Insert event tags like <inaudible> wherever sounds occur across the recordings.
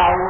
Now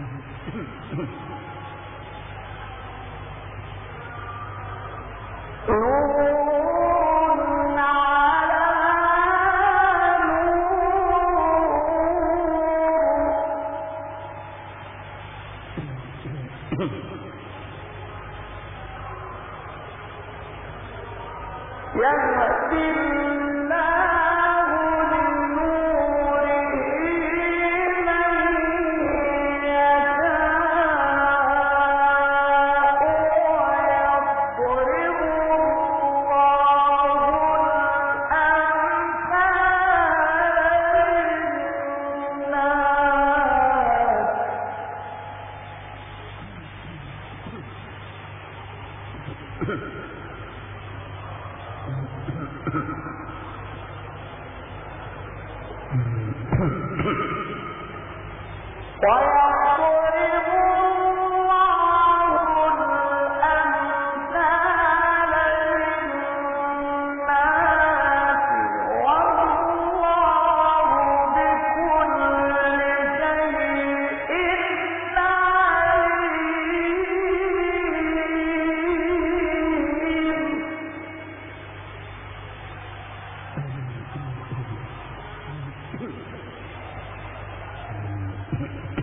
شکرین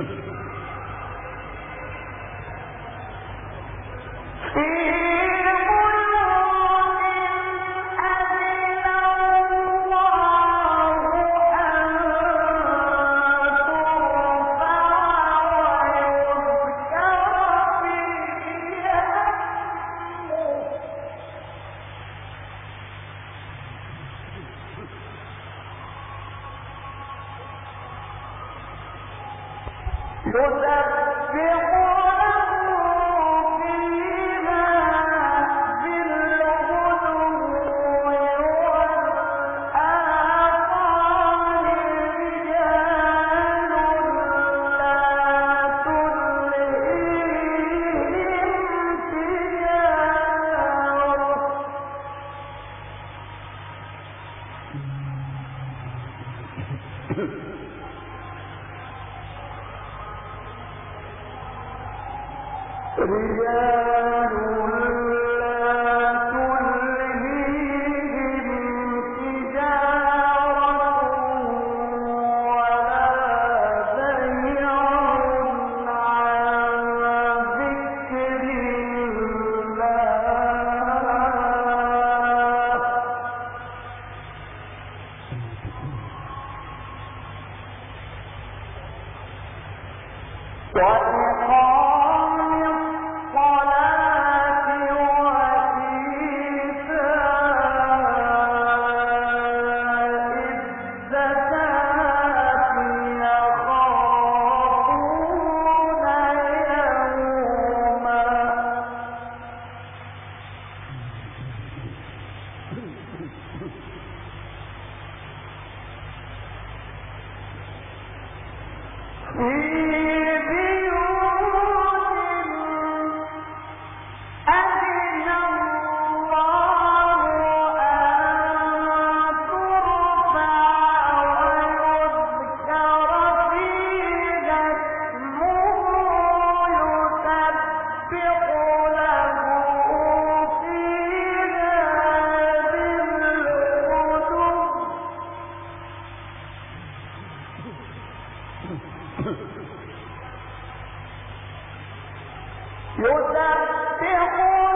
movement <laughs> Deus. Mm-hmm. يوم 湖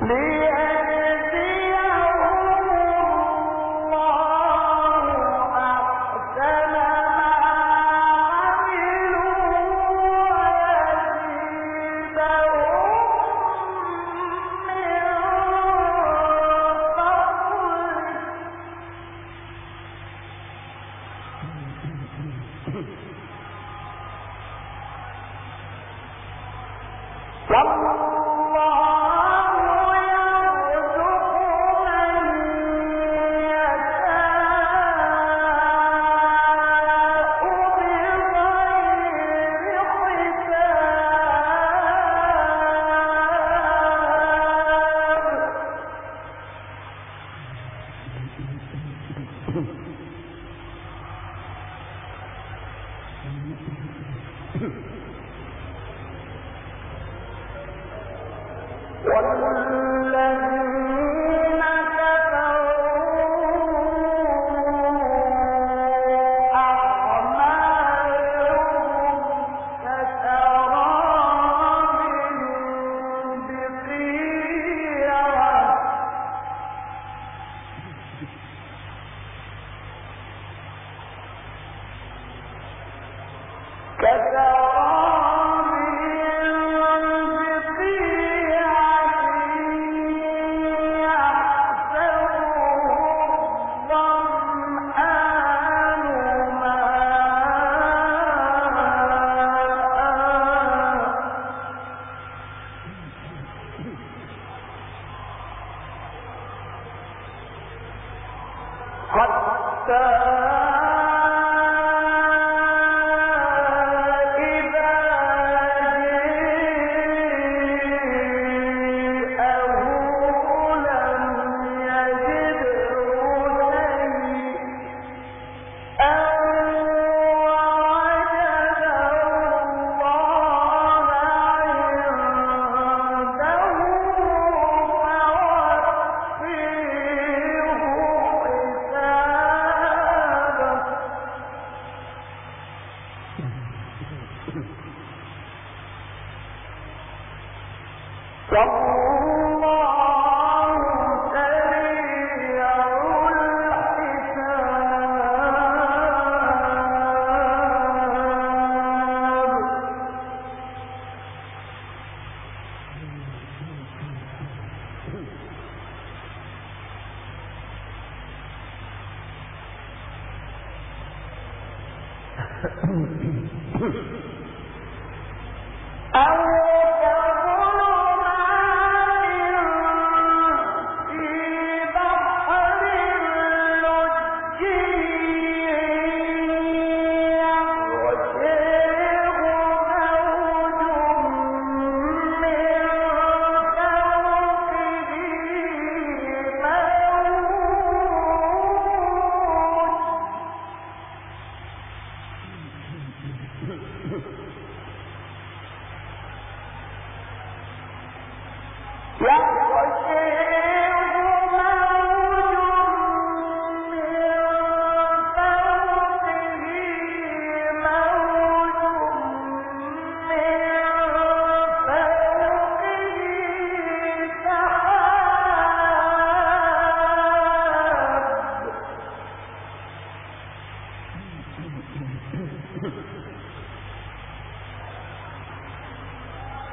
Please.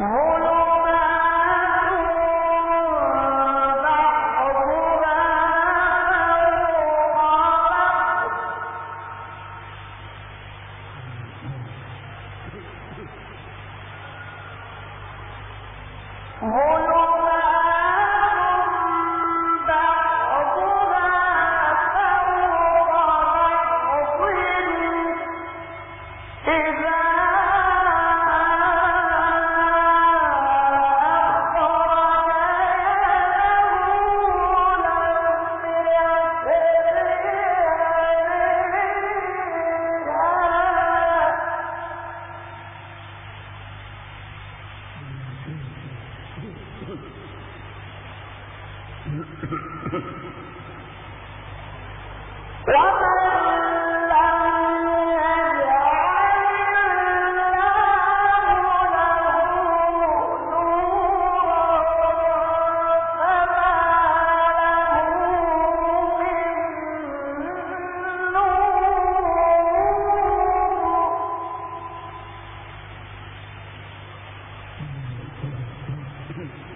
وہ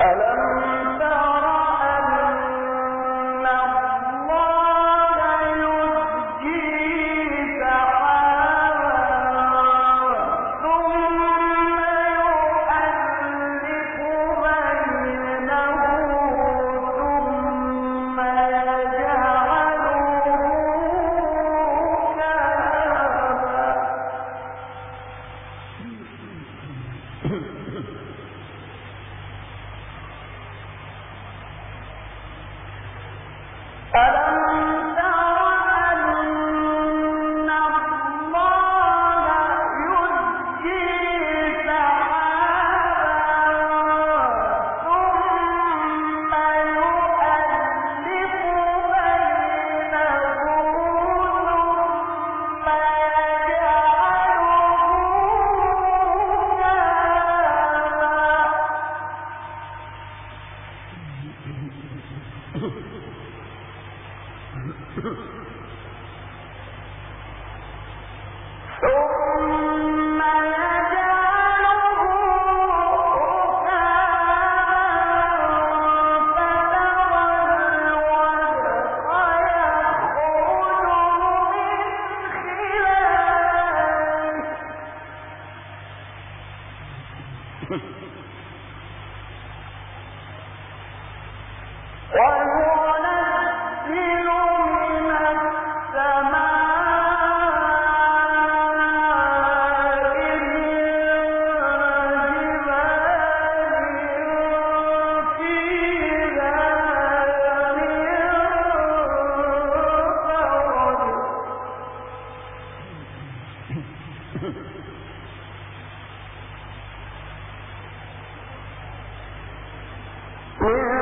ألم من